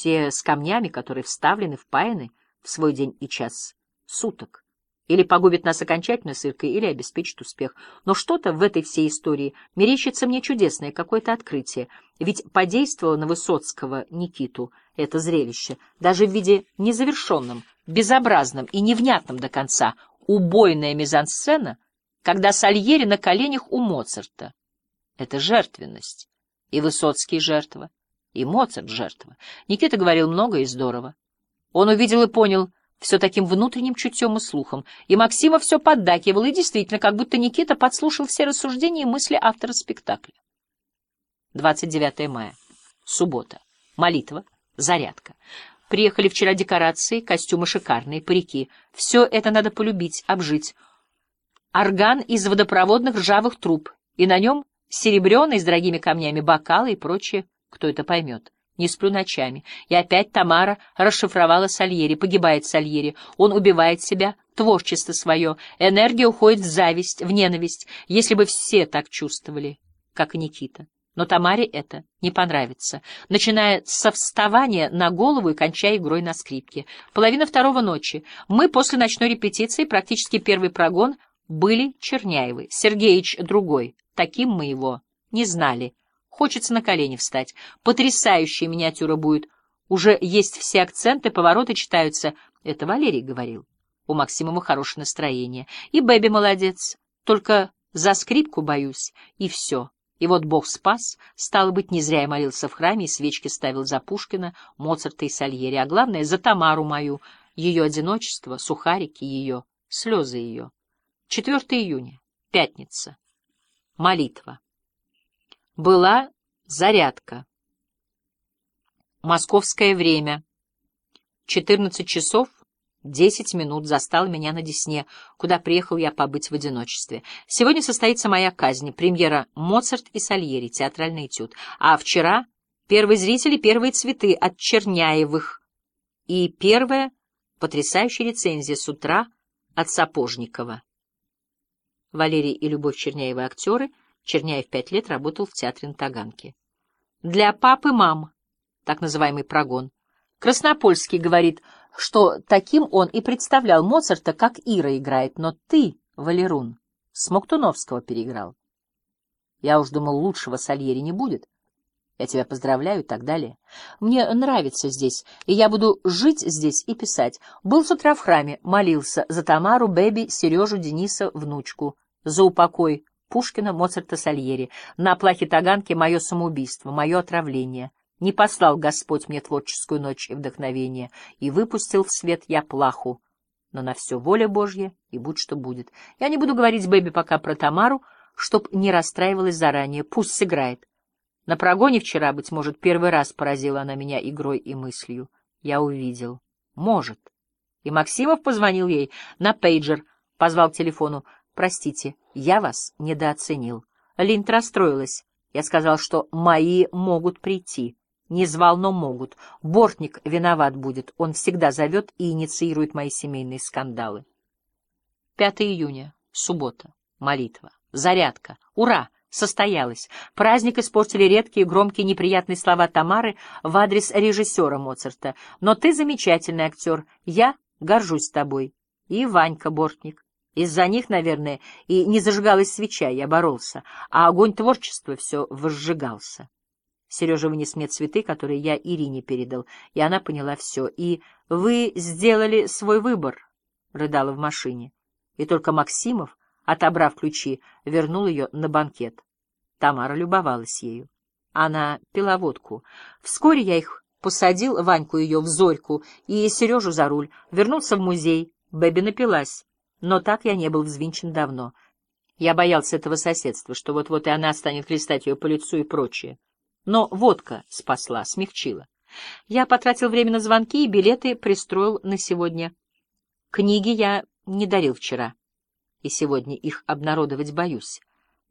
все с камнями, которые вставлены, впаяны в свой день и час суток. Или погубит нас окончательно с или обеспечит успех. Но что-то в этой всей истории мерещится мне чудесное, какое-то открытие. Ведь подействовало на Высоцкого Никиту это зрелище, даже в виде незавершенном, безобразном и невнятном до конца, убойная мизансцена, когда Сальери на коленях у Моцарта. Это жертвенность. И Высоцкий жертва, и Моцарт жертва. Никита говорил много и здорово. Он увидел и понял все таким внутренним чутьем и слухом, и Максима все поддакивал, и действительно, как будто Никита подслушал все рассуждения и мысли автора спектакля. 29 мая. Суббота. Молитва. Зарядка. Приехали вчера декорации, костюмы шикарные, парики. Все это надо полюбить, обжить. Орган из водопроводных ржавых труб, и на нем серебряный с дорогими камнями бокалы и прочее. Кто это поймет? Не сплю ночами. И опять Тамара расшифровала Сальери. Погибает Сальери. Он убивает себя, творчество свое. Энергия уходит в зависть, в ненависть. Если бы все так чувствовали, как Никита. Но Тамаре это не понравится. Начиная со вставания на голову и кончая игрой на скрипке. Половина второго ночи. Мы после ночной репетиции, практически первый прогон, были Черняевы. Сергеич другой. Таким мы его не знали. Хочется на колени встать. Потрясающая миниатюра будет. Уже есть все акценты, повороты читаются. Это Валерий говорил. У Максимова хорошее настроение. И Бэби молодец. Только за скрипку боюсь. И все. И вот Бог спас. Стало быть, не зря я молился в храме и свечки ставил за Пушкина, Моцарта и Сальери. А главное, за Тамару мою. Ее одиночество, сухарики ее, слезы ее. 4 июня. Пятница. Молитва. Была зарядка. Московское время. 14 часов 10 минут застал меня на Десне, куда приехал я побыть в одиночестве. Сегодня состоится моя казнь, премьера «Моцарт и Сальери», театральный этюд. А вчера первые зрители, первые цветы от Черняевых. И первая потрясающая рецензия с утра от Сапожникова. Валерий и Любовь Черняевы актеры — Черняев пять лет работал в театре на Таганке. Для папы мам, так называемый прогон. Краснопольский говорит, что таким он и представлял Моцарта, как Ира играет, но ты, Валерун, Смоктуновского переиграл. Я уж думал, лучшего Сальери не будет. Я тебя поздравляю и так далее. Мне нравится здесь, и я буду жить здесь и писать. Был с утра в храме, молился за Тамару, Бэби, Сережу, Дениса, внучку, за упокой Пушкина, Моцарта, Сальери. На плахе Таганки мое самоубийство, мое отравление. Не послал Господь мне творческую ночь и вдохновение, и выпустил в свет я плаху. Но на все воля Божья, и будь что будет. Я не буду говорить Бэби пока про Тамару, чтоб не расстраивалась заранее. Пусть сыграет. На прогоне вчера, быть может, первый раз поразила она меня игрой и мыслью. Я увидел. Может. И Максимов позвонил ей на пейджер, позвал к телефону. Простите, я вас недооценил. Линд расстроилась. Я сказал, что мои могут прийти. Не звал, но могут. Бортник виноват будет. Он всегда зовет и инициирует мои семейные скандалы. 5 июня. Суббота. Молитва. Зарядка. Ура! Состоялось. Праздник испортили редкие, громкие, неприятные слова Тамары в адрес режиссера Моцарта. Но ты замечательный актер. Я горжусь тобой. И Ванька Бортник. Из-за них, наверное, и не зажигалась свеча, я боролся, а огонь творчества все возжигался. Сережа вынес мне цветы, которые я Ирине передал, и она поняла все. «И вы сделали свой выбор», — рыдала в машине. И только Максимов, отобрав ключи, вернул ее на банкет. Тамара любовалась ею. Она пила водку. Вскоре я их посадил, Ваньку ее в Зорьку и Сережу за руль, вернулся в музей. Бэби напилась. Но так я не был взвинчен давно. Я боялся этого соседства, что вот-вот и она станет хлестать ее по лицу и прочее. Но водка спасла, смягчила. Я потратил время на звонки и билеты пристроил на сегодня. Книги я не дарил вчера, и сегодня их обнародовать боюсь.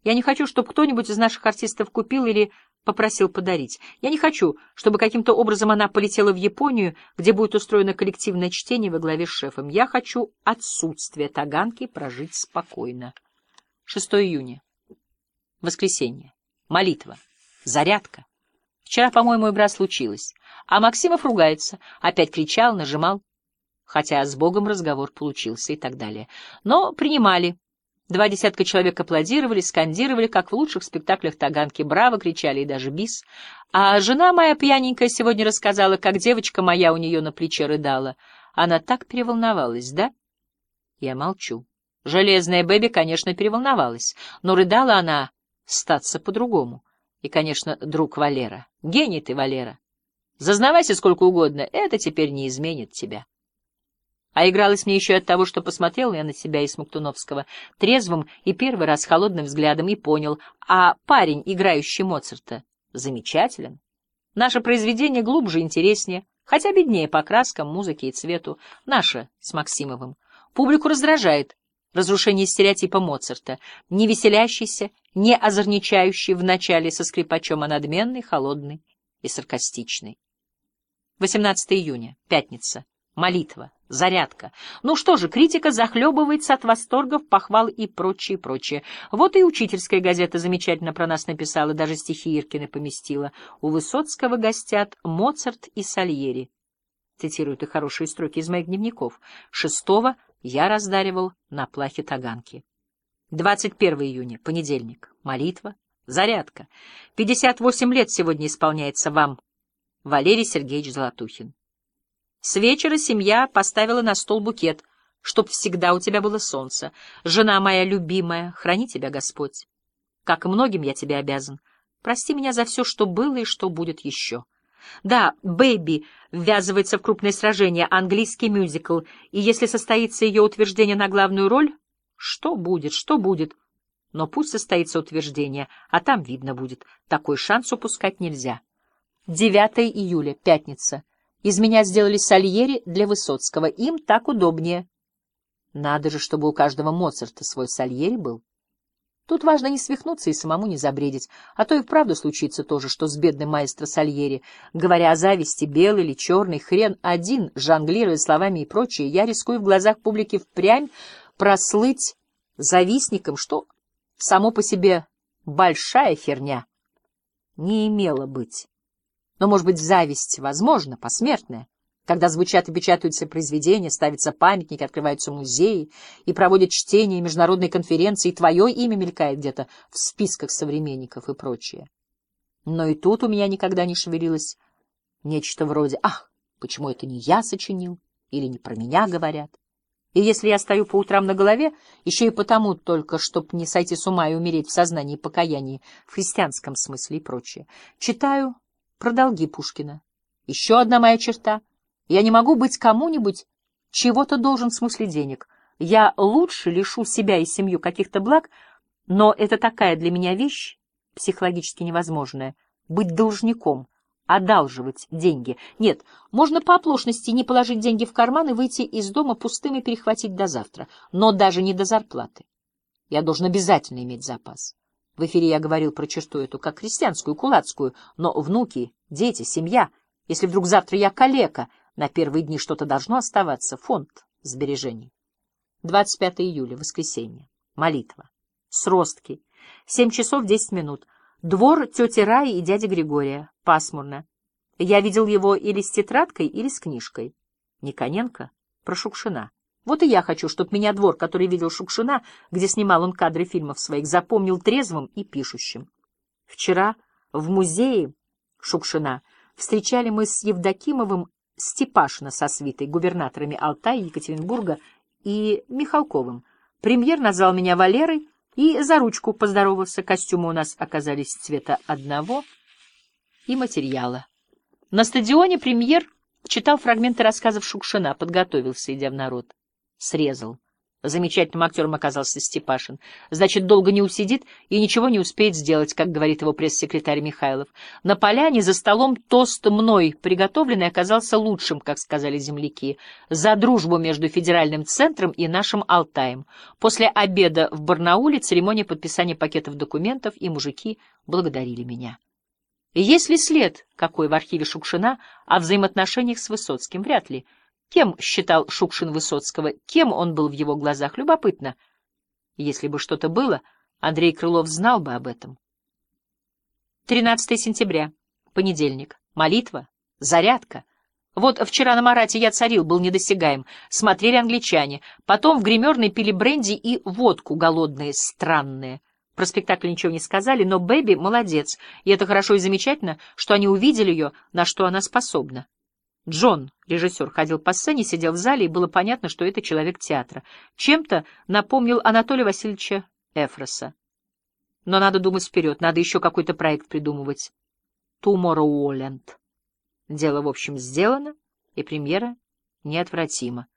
Я не хочу, чтобы кто-нибудь из наших артистов купил или попросил подарить. Я не хочу, чтобы каким-то образом она полетела в Японию, где будет устроено коллективное чтение во главе с шефом. Я хочу отсутствие Таганки прожить спокойно. 6 июня. Воскресенье. Молитва. Зарядка. Вчера, по-моему, игра случилась. А Максимов ругается, опять кричал, нажимал, хотя с Богом разговор получился и так далее. Но принимали. Два десятка человек аплодировали, скандировали, как в лучших спектаклях Таганки, браво кричали и даже бис. А жена моя пьяненькая сегодня рассказала, как девочка моя у нее на плече рыдала. Она так переволновалась, да? Я молчу. Железная Бэби, конечно, переволновалась, но рыдала она статься по-другому. И, конечно, друг Валера. Гений ты, Валера. Зазнавайся сколько угодно, это теперь не изменит тебя. А игралось мне еще от того, что посмотрел я на себя и Смоктуновского трезвым и первый раз холодным взглядом и понял, а парень, играющий Моцарта, замечателен. Наше произведение глубже, интереснее, хотя беднее по краскам, музыке и цвету. Наше с Максимовым. Публику раздражает разрушение стереотипа Моцарта, не веселящийся, не озорничающий в начале со скрипачом, а надменный, холодный и саркастичный. 18 июня, пятница. Молитва, зарядка. Ну что же, критика захлебывается от восторгов, похвал и прочее, прочее. Вот и учительская газета замечательно про нас написала, даже стихи Иркины поместила. У Высоцкого гостят Моцарт и Сальери. Цитируют и хорошие строки из моих дневников. Шестого я раздаривал на плахе Таганки. 21 июня, понедельник. Молитва, зарядка. 58 лет сегодня исполняется вам, Валерий Сергеевич Золотухин. С вечера семья поставила на стол букет, чтоб всегда у тебя было солнце. Жена моя любимая, храни тебя Господь. Как многим я тебе обязан. Прости меня за все, что было и что будет еще. Да, «Бэйби» ввязывается в крупное сражение, английский мюзикл, и если состоится ее утверждение на главную роль, что будет, что будет? Но пусть состоится утверждение, а там видно будет. Такой шанс упускать нельзя. 9 июля, пятница. Из меня сделали сальери для Высоцкого. Им так удобнее. Надо же, чтобы у каждого Моцарта свой сальери был. Тут важно не свихнуться и самому не забредить, а то и вправду случится то же, что с бедным маэстро Сальери. Говоря о зависти, белый или черный, хрен один, жонглируя словами и прочее, я рискую в глазах публики впрямь прослыть завистником, что само по себе большая херня не имела быть. Но, может быть, зависть возможна, посмертная, когда звучат и печатаются произведения, ставятся памятники, открываются музеи и проводят чтения и международные конференции, и твое имя мелькает где-то в списках современников и прочее. Но и тут у меня никогда не шевелилось нечто вроде «Ах, почему это не я сочинил?» или «Не про меня говорят». И если я стою по утрам на голове, еще и потому только, чтобы не сойти с ума и умереть в сознании и покаянии, в христианском смысле и прочее, читаю про долги Пушкина. Еще одна моя черта. Я не могу быть кому-нибудь, чего-то должен в смысле денег. Я лучше лишу себя и семью каких-то благ, но это такая для меня вещь, психологически невозможная, быть должником, одалживать деньги. Нет, можно по оплошности не положить деньги в карман и выйти из дома пустым и перехватить до завтра, но даже не до зарплаты. Я должен обязательно иметь запас. В эфире я говорил про черту эту, как крестьянскую, кулацкую, но внуки, дети, семья. Если вдруг завтра я калека, на первые дни что-то должно оставаться, фонд сбережений. 25 июля, воскресенье. Молитва. Сростки. Семь часов десять минут. Двор тети Раи и дяди Григория. Пасмурно. Я видел его или с тетрадкой, или с книжкой. Никоненко про Шукшина. Вот и я хочу, чтобы меня двор, который видел Шукшина, где снимал он кадры фильмов своих, запомнил трезвым и пишущим. Вчера в музее Шукшина встречали мы с Евдокимовым Степашина со свитой, губернаторами Алтая, Екатеринбурга и Михалковым. Премьер назвал меня Валерой и за ручку поздоровался. Костюмы у нас оказались цвета одного и материала. На стадионе премьер читал фрагменты рассказов Шукшина, подготовился, идя в народ. Срезал. Замечательным актером оказался Степашин. Значит, долго не усидит и ничего не успеет сделать, как говорит его пресс-секретарь Михайлов. На поляне за столом тост мной приготовленный оказался лучшим, как сказали земляки, за дружбу между федеральным центром и нашим Алтаем. После обеда в Барнауле церемония подписания пакетов документов, и мужики благодарили меня. Есть ли след какой в архиве Шукшина о взаимоотношениях с Высоцким? Вряд ли. Кем считал Шукшин Высоцкого? Кем он был в его глазах? Любопытно. Если бы что-то было, Андрей Крылов знал бы об этом. 13 сентября. Понедельник. Молитва. Зарядка. Вот вчера на Марате я царил, был недосягаем. Смотрели англичане. Потом в гримерной пили бренди и водку голодные, странные. Про спектакль ничего не сказали, но Бэби молодец, и это хорошо и замечательно, что они увидели ее, на что она способна. Джон, режиссер, ходил по сцене, сидел в зале, и было понятно, что это человек театра. Чем-то напомнил Анатолия Васильевича Эфроса. Но надо думать вперед, надо еще какой-то проект придумывать. Туморроуленд. Дело, в общем, сделано, и премьера неотвратима.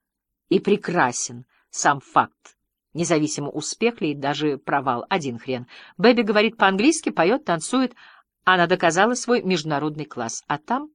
И прекрасен сам факт Независимо, успех ли даже провал, один хрен. Бэби говорит по-английски, поет, танцует. Она доказала свой международный класс. А там